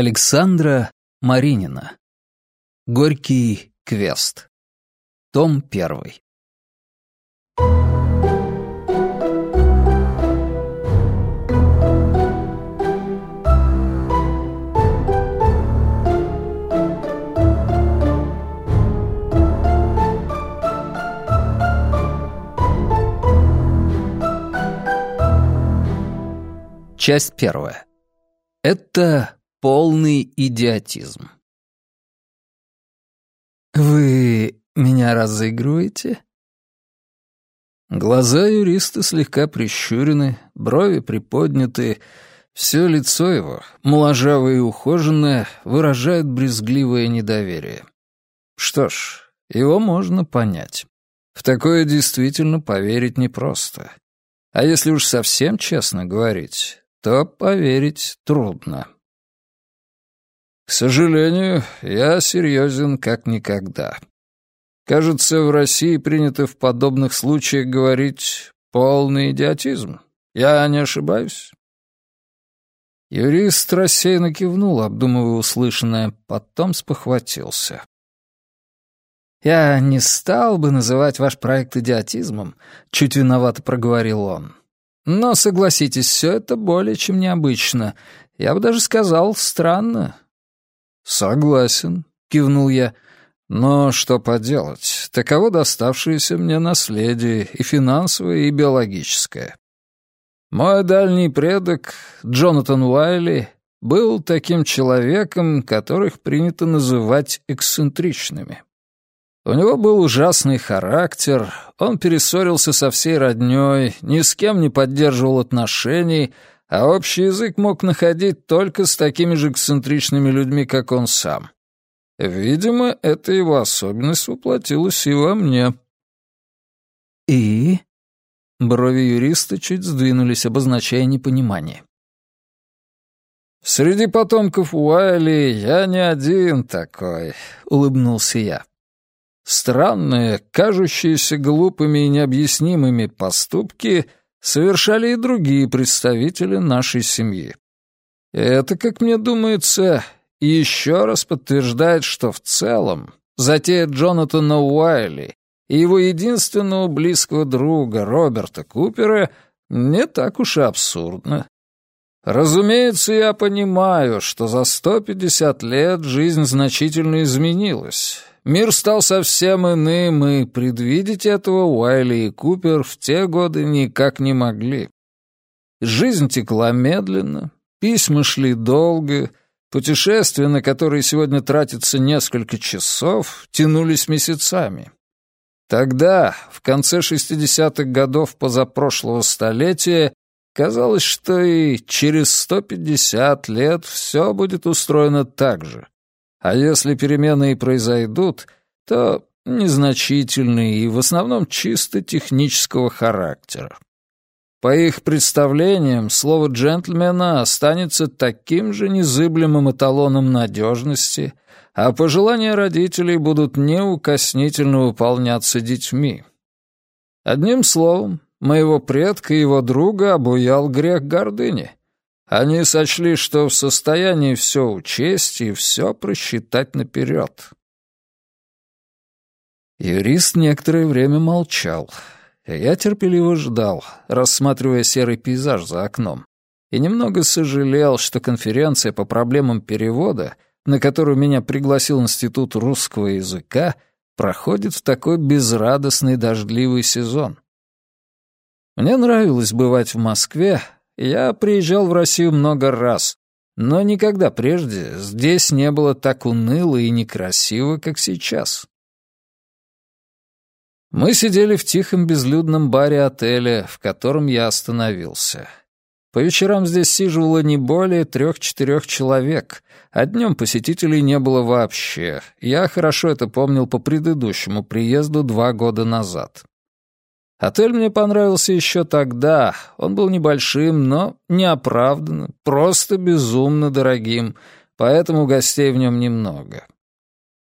Александра Маринина. Горький квест. Том первый. Часть первая. Это полный идиотизм. «Вы меня разыгрываете?» Глаза юриста слегка прищурены, брови приподняты, все лицо его, моложавое и ухоженное, выражает брезгливое недоверие. Что ж, его можно понять. В такое действительно поверить непросто. А если уж совсем честно говорить, то поверить трудно. К сожалению, я серьезен как никогда. Кажется, в России принято в подобных случаях говорить «полный идиотизм». Я не ошибаюсь? Юрист рассеянно кивнул, обдумывая услышанное, потом спохватился. «Я не стал бы называть ваш проект идиотизмом», — чуть виновато проговорил он. Но, согласитесь, все это более чем необычно. Я бы даже сказал, странно. «Согласен», — кивнул я. «Но что поделать, таково доставшееся мне наследие, и финансовое, и биологическое. Мой дальний предок, Джонатан Уайли, был таким человеком, которых принято называть эксцентричными. У него был ужасный характер, он перессорился со всей роднёй, ни с кем не поддерживал отношений, а общий язык мог находить только с такими же эксцентричными людьми, как он сам. Видимо, эта его особенность воплотилась и во мне. «И?» Брови юриста чуть сдвинулись, обозначая непонимание. «Среди потомков Уайли я не один такой», — улыбнулся я. Странные, кажущиеся глупыми и необъяснимыми поступки совершали и другие представители нашей семьи. Это, как мне думается, еще раз подтверждает, что в целом затея Джонатана Уайли и его единственного близкого друга Роберта Купера не так уж и абсурдна. Разумеется, я понимаю, что за 150 лет жизнь значительно изменилась, Мир стал совсем иным, и предвидеть этого Уайли и Купер в те годы никак не могли. Жизнь текла медленно, письма шли долго, путешествия, на которые сегодня тратится несколько часов, тянулись месяцами. Тогда, в конце 60-х годов позапрошлого столетия, казалось, что и через 150 лет все будет устроено так же. А если перемены и произойдут, то незначительные и в основном чисто технического характера. По их представлениям, слово джентльмена останется таким же незыблемым эталоном надежности, а пожелания родителей будут неукоснительно выполняться детьми. Одним словом, моего предка и его друга обуял грех гордыни. Они сочли, что в состоянии все учесть и все просчитать наперед. Юрист некоторое время молчал. Я терпеливо ждал, рассматривая серый пейзаж за окном, и немного сожалел, что конференция по проблемам перевода, на которую меня пригласил Институт русского языка, проходит в такой безрадостный дождливый сезон. Мне нравилось бывать в Москве, я приезжал в Россию много раз, но никогда прежде здесь не было так уныло и некрасиво, как сейчас. Мы сидели в тихом безлюдном баре отеля, в котором я остановился. По вечерам здесь сиживало не более трех-четырех человек, а днем посетителей не было вообще. Я хорошо это помнил по предыдущему приезду два года назад. Отель мне понравился еще тогда. Он был небольшим, но неоправданно, просто безумно дорогим, поэтому гостей в нем немного.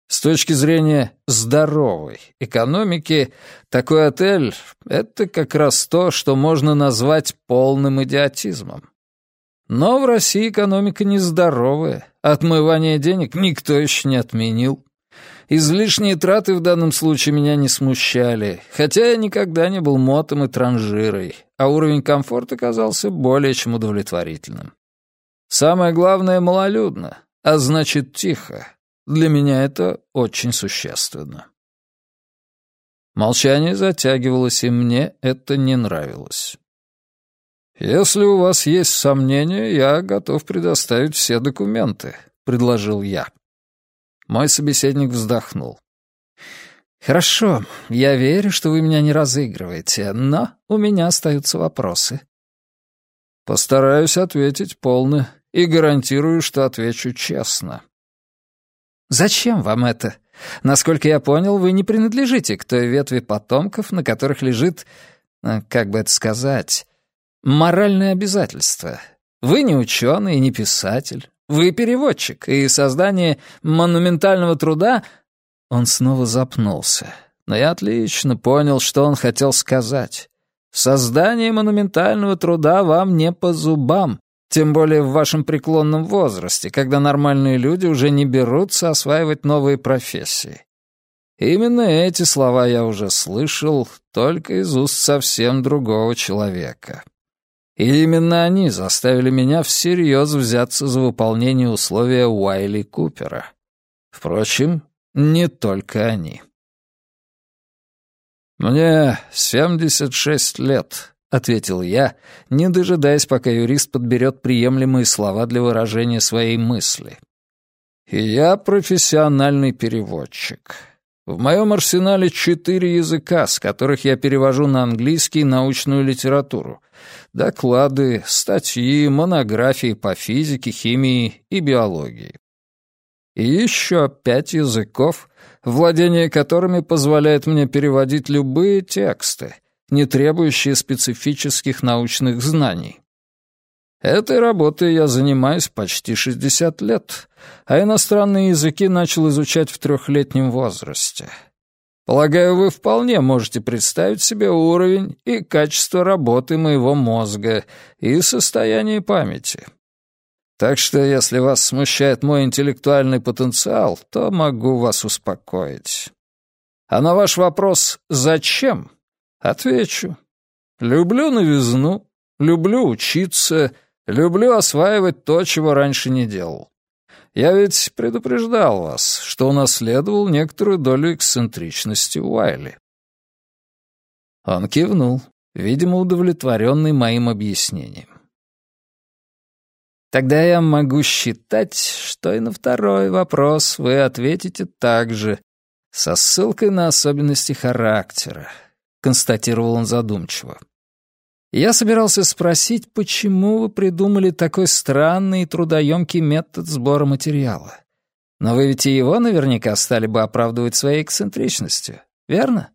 С точки зрения здоровой экономики, такой отель — это как раз то, что можно назвать полным идиотизмом. Но в России экономика нездоровая, отмывание денег никто еще не отменил. Излишние траты в данном случае меня не смущали, хотя я никогда не был мотом и транжирой, а уровень комфорта казался более чем удовлетворительным. Самое главное — малолюдно, а значит, тихо. Для меня это очень существенно. Молчание затягивалось, и мне это не нравилось. «Если у вас есть сомнения, я готов предоставить все документы», — предложил я. Мой собеседник вздохнул. «Хорошо, я верю, что вы меня не разыгрываете, но у меня остаются вопросы». «Постараюсь ответить полно и гарантирую, что отвечу честно». «Зачем вам это? Насколько я понял, вы не принадлежите к той ветви потомков, на которых лежит, э, как бы это сказать, моральное обязательство. Вы не ученый и не писатель. Вы переводчик, и создание монументального труда...» Он снова запнулся. Но я отлично понял, что он хотел сказать. «Создание монументального труда вам не по зубам, тем более в вашем преклонном возрасте, когда нормальные люди уже не берутся осваивать новые профессии. Именно эти слова я уже слышал, только из уст совсем другого человека. И именно они заставили меня всерьез взяться за выполнение условия Уайли Купера. Впрочем, не только они. «Мне 76 лет», — ответил я, не дожидаясь, пока юрист подберет приемлемые слова для выражения своей мысли. «И я профессиональный переводчик. В моем арсенале четыре языка, с которых я перевожу на английский научную литературу, доклады, статьи, монографии по физике, химии и биологии. И еще пять языков, владение которыми позволяет мне переводить любые тексты, не требующие специфических научных знаний. Этой работой я занимаюсь почти 60 лет, а иностранные языки начал изучать в трехлетнем возрасте. Полагаю, вы вполне можете представить себе уровень и качество работы моего мозга и состояние памяти. Так что, если вас смущает мой интеллектуальный потенциал, то могу вас успокоить. А на ваш вопрос «Зачем?» отвечу. Люблю новизну, люблю учиться, люблю осваивать то, чего раньше не делал. Я ведь предупреждал вас, что унаследовал некоторую долю эксцентричности Уайли». Он кивнул, видимо, удовлетворенный моим объяснением. «Тогда я могу считать, что и на второй вопрос вы ответите так же, со ссылкой на особенности характера», — констатировал он задумчиво. Я собирался спросить, почему вы придумали такой странный и трудоемкий метод сбора материала. Но вы ведь и его наверняка стали бы оправдывать своей эксцентричностью, верно?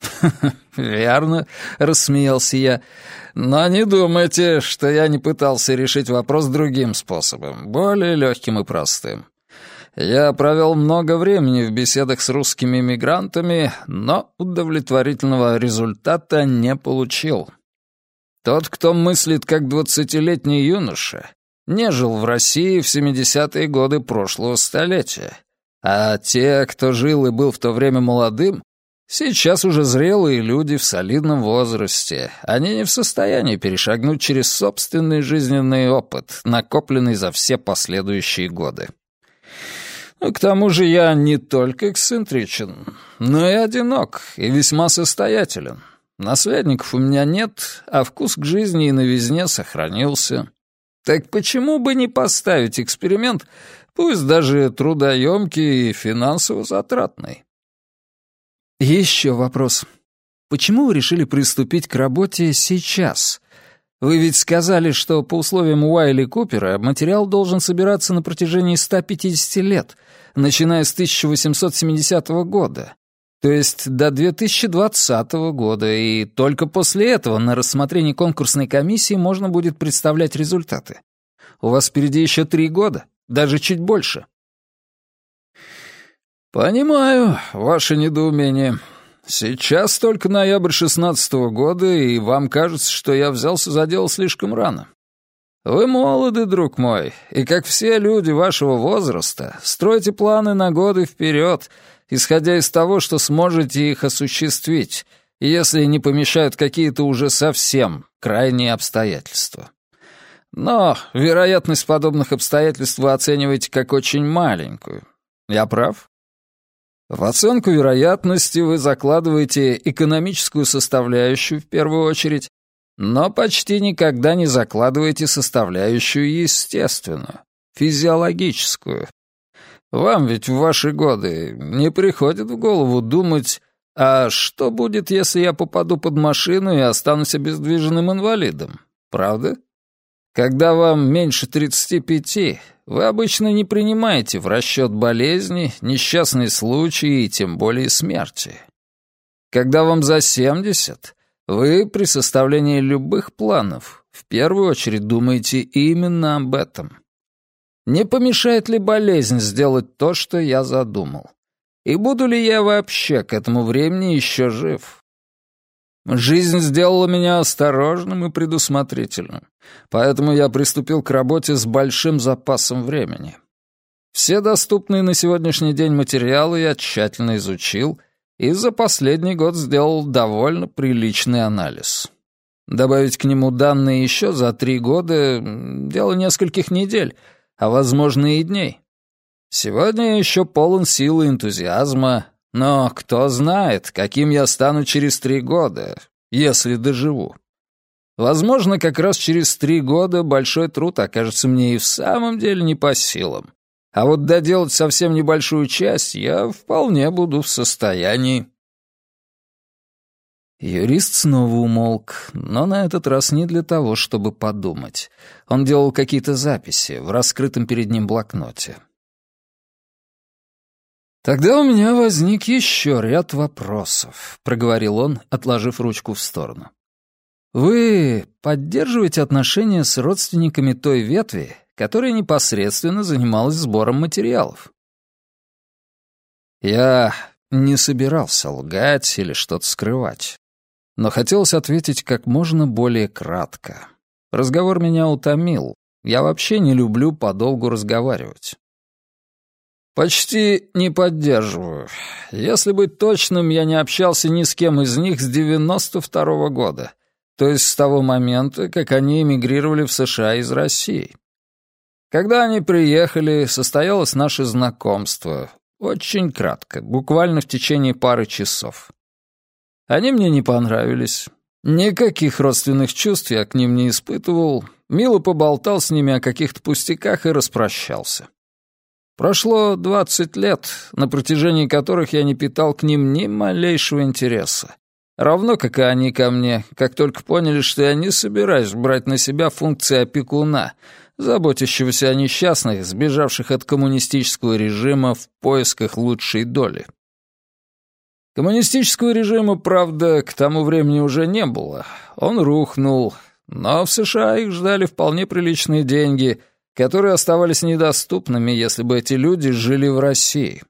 «Верно», — рассмеялся я. «Но не думайте, что я не пытался решить вопрос другим способом, более легким и простым. Я провел много времени в беседах с русскими мигрантами, но удовлетворительного результата не получил». Тот, кто мыслит как двадцатилетний юноша, не жил в России в 70-е годы прошлого столетия. А те, кто жил и был в то время молодым, сейчас уже зрелые люди в солидном возрасте. Они не в состоянии перешагнуть через собственный жизненный опыт, накопленный за все последующие годы. К тому же я не только эксцентричен, но и одинок, и весьма состоятелен. Наследников у меня нет, а вкус к жизни и новизне сохранился. Так почему бы не поставить эксперимент, пусть даже трудоемкий и финансово затратный? Еще вопрос. Почему вы решили приступить к работе сейчас? Вы ведь сказали, что по условиям Уайли Купера материал должен собираться на протяжении 150 лет, начиная с 1870 года то есть до 2020 года, и только после этого на рассмотрение конкурсной комиссии можно будет представлять результаты. У вас впереди еще три года, даже чуть больше. Понимаю ваше недоумение. Сейчас только ноябрь шестнадцатого года, и вам кажется, что я взялся за дело слишком рано. Вы молоды, друг мой, и, как все люди вашего возраста, строите планы на годы вперед, исходя из того, что сможете их осуществить, если не помешают какие-то уже совсем крайние обстоятельства. Но вероятность подобных обстоятельств вы оцениваете как очень маленькую. Я прав? В оценку вероятности вы закладываете экономическую составляющую в первую очередь, но почти никогда не закладываете составляющую естественную, физиологическую. Вам ведь в ваши годы не приходит в голову думать, а что будет, если я попаду под машину и останусь обездвиженным инвалидом, правда? Когда вам меньше 35, вы обычно не принимаете в расчет болезни, несчастные случаи и тем более смерти. Когда вам за 70, вы при составлении любых планов в первую очередь думаете именно об этом. Не помешает ли болезнь сделать то, что я задумал? И буду ли я вообще к этому времени еще жив? Жизнь сделала меня осторожным и предусмотрительным, поэтому я приступил к работе с большим запасом времени. Все доступные на сегодняшний день материалы я тщательно изучил и за последний год сделал довольно приличный анализ. Добавить к нему данные еще за три года — дело нескольких недель, а, возможно, и дней. Сегодня я еще полон силы и энтузиазма, но кто знает, каким я стану через три года, если доживу. Возможно, как раз через три года большой труд окажется мне и в самом деле не по силам. А вот доделать совсем небольшую часть я вполне буду в состоянии. Юрист снова умолк, но на этот раз не для того, чтобы подумать. Он делал какие-то записи в раскрытом перед ним блокноте. «Тогда у меня возник еще ряд вопросов», — проговорил он, отложив ручку в сторону. «Вы поддерживаете отношения с родственниками той ветви, которая непосредственно занималась сбором материалов?» Я не собирался лгать или что-то скрывать, но хотелось ответить как можно более кратко. Разговор меня утомил. Я вообще не люблю подолгу разговаривать. «Почти не поддерживаю. Если быть точным, я не общался ни с кем из них с 92-го года, то есть с того момента, как они эмигрировали в США из России. Когда они приехали, состоялось наше знакомство. Очень кратко, буквально в течение пары часов. Они мне не понравились. Никаких родственных чувств я к ним не испытывал. Мило поболтал с ними о каких-то пустяках и распрощался. Прошло двадцать лет, на протяжении которых я не питал к ним ни малейшего интереса. Равно как и они ко мне, как только поняли, что я не собираюсь брать на себя функции опекуна, заботящегося о несчастных, сбежавших от коммунистического режима в поисках лучшей доли. Коммунистического режима, правда, к тому времени уже не было. Он рухнул, но в США их ждали вполне приличные деньги — которые оставались недоступными, если бы эти люди жили в России.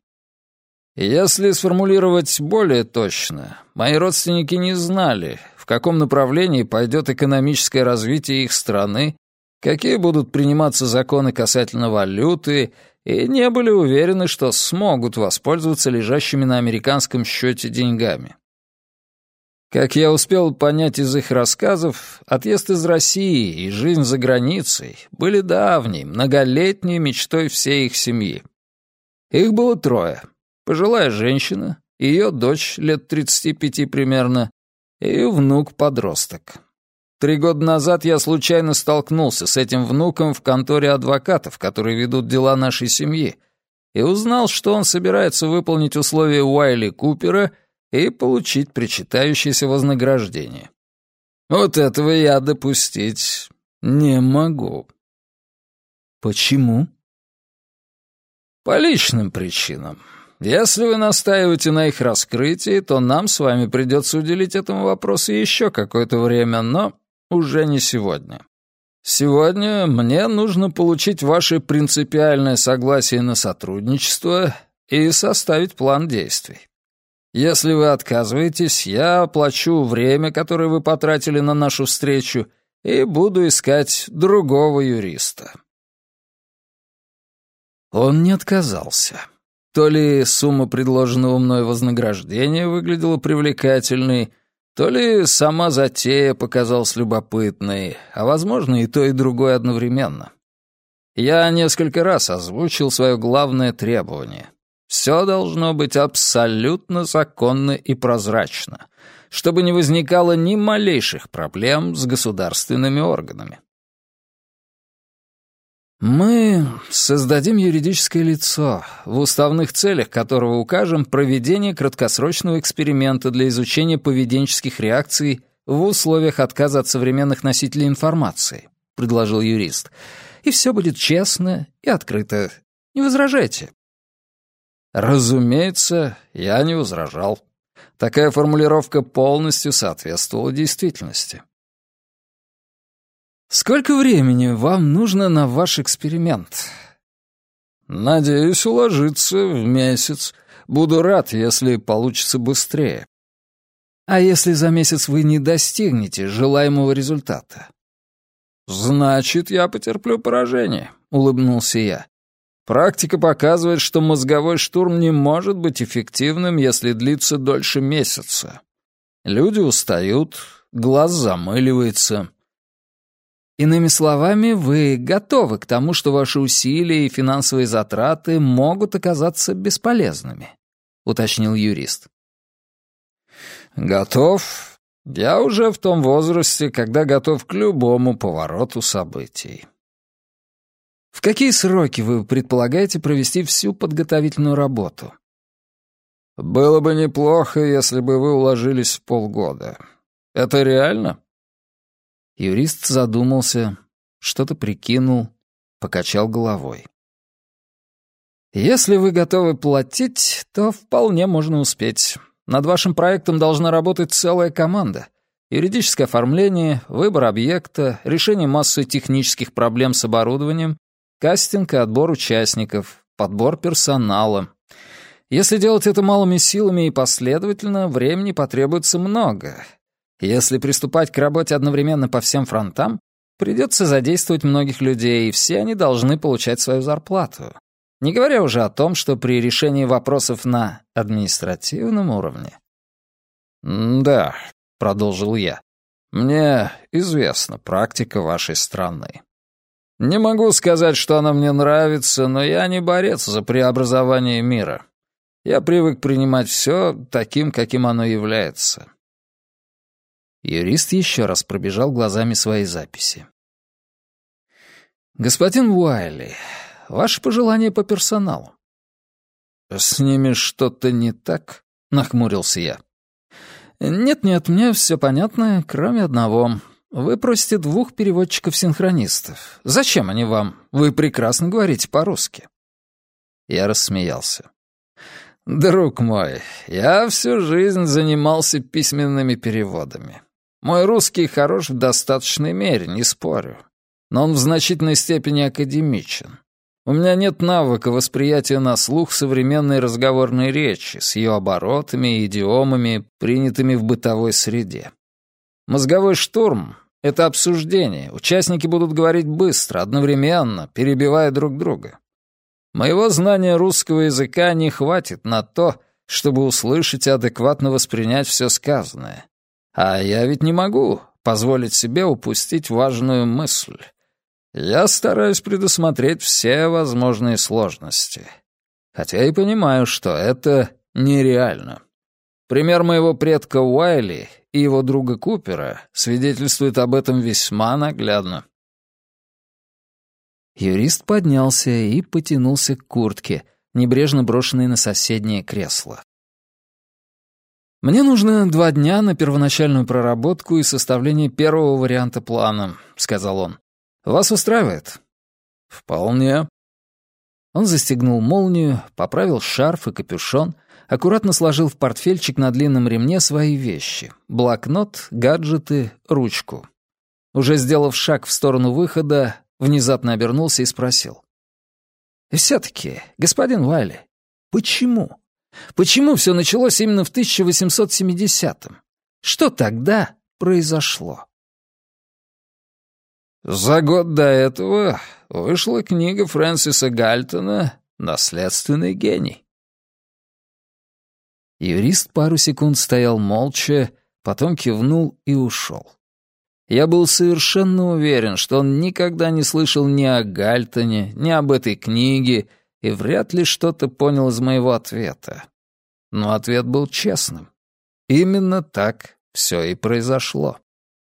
Если сформулировать более точно, мои родственники не знали, в каком направлении пойдет экономическое развитие их страны, какие будут приниматься законы касательно валюты, и не были уверены, что смогут воспользоваться лежащими на американском счете деньгами. Как я успел понять из их рассказов, отъезд из России и жизнь за границей были давней, многолетней мечтой всей их семьи. Их было трое. Пожилая женщина, ее дочь лет 35 примерно, и внук-подросток. Три года назад я случайно столкнулся с этим внуком в конторе адвокатов, которые ведут дела нашей семьи, и узнал, что он собирается выполнить условия Уайли Купера — и получить причитающееся вознаграждение. Вот этого я допустить не могу. Почему? По личным причинам. Если вы настаиваете на их раскрытии, то нам с вами придется уделить этому вопросу еще какое-то время, но уже не сегодня. Сегодня мне нужно получить ваше принципиальное согласие на сотрудничество и составить план действий. Если вы отказываетесь, я оплачу время, которое вы потратили на нашу встречу, и буду искать другого юриста». Он не отказался. То ли сумма предложенного мной вознаграждения выглядела привлекательной, то ли сама затея показалась любопытной, а, возможно, и то, и другое одновременно. Я несколько раз озвучил свое главное требование. Все должно быть абсолютно законно и прозрачно, чтобы не возникало ни малейших проблем с государственными органами. Мы создадим юридическое лицо, в уставных целях которого укажем проведение краткосрочного эксперимента для изучения поведенческих реакций в условиях отказа от современных носителей информации, предложил юрист. И все будет честно и открыто. Не возражайте. Разумеется, я не возражал. Такая формулировка полностью соответствовала действительности. Сколько времени вам нужно на ваш эксперимент? Надеюсь уложиться в месяц. Буду рад, если получится быстрее. А если за месяц вы не достигнете желаемого результата? Значит, я потерплю поражение, улыбнулся я. Практика показывает, что мозговой штурм не может быть эффективным, если длится дольше месяца. Люди устают, глаз замыливается. Иными словами, вы готовы к тому, что ваши усилия и финансовые затраты могут оказаться бесполезными, уточнил юрист. Готов. Я уже в том возрасте, когда готов к любому повороту событий. В какие сроки вы предполагаете провести всю подготовительную работу? Было бы неплохо, если бы вы уложились в полгода. Это реально? Юрист задумался, что-то прикинул, покачал головой. «Если вы готовы платить, то вполне можно успеть. Над вашим проектом должна работать целая команда. Юридическое оформление, выбор объекта, решение массы технических проблем с оборудованием, кастинг и отбор участников, подбор персонала. Если делать это малыми силами и последовательно, времени потребуется много, если приступать к работе одновременно по всем фронтам, придется задействовать многих людей, и все они должны получать свою зарплату. Не говоря уже о том, что при решении вопросов на административном уровне. «Да», — продолжил я, — «мне известна практика вашей страны. Не могу сказать, что она мне нравится, но я не борец за преобразование мира. Я привык принимать все таким, каким оно является. Юрист еще раз пробежал глазами свои записи. «Господин Уайли, ваши пожелания по персоналу?» «С ними что-то не так?» — нахмурился я. «Нет-нет, мне все понятно, кроме одного. Вы просите двух переводчиков-синхронистов. Зачем они вам? Вы прекрасно говорите по-русски». Я рассмеялся. «Друг мой, я всю жизнь занимался письменными переводами. Мой русский хорош в достаточной мере, не спорю. Но он в значительной степени академичен. У меня нет навыка восприятия на слух современной разговорной речи с ее оборотами и идиомами, принятыми в бытовой среде. Мозговой штурм — это обсуждение. Участники будут говорить быстро, одновременно, перебивая друг друга. Моего знания русского языка не хватит на то, чтобы услышать и адекватно воспринять все сказанное. А я ведь не могу позволить себе упустить важную мысль. Я стараюсь предусмотреть все возможные сложности. Хотя и понимаю, что это нереально. Пример моего предка Уайли и его друга Купера свидетельствует об этом весьма наглядно. Юрист поднялся и потянулся к куртке, небрежно брошенной на соседнее кресло. «Мне нужно два дня на первоначальную проработку и составление первого варианта плана», — сказал он. «Вас устраивает?» «Вполне». Он застегнул молнию, поправил шарф и капюшон, аккуратно сложил в портфельчик на длинном ремне свои вещи — блокнот, гаджеты, ручку. Уже сделав шаг в сторону выхода, внезапно обернулся и спросил. «И все-таки, господин Уайли, почему?» Почему все началось именно в 1870-м? Что тогда произошло? За год до этого вышла книга Фрэнсиса Гальтона «Наследственный гений». Юрист пару секунд стоял молча, потом кивнул и ушел. Я был совершенно уверен, что он никогда не слышал ни о Гальтоне, ни об этой книге, и вряд ли что-то понял из моего ответа. Но ответ был честным. Именно так все и произошло.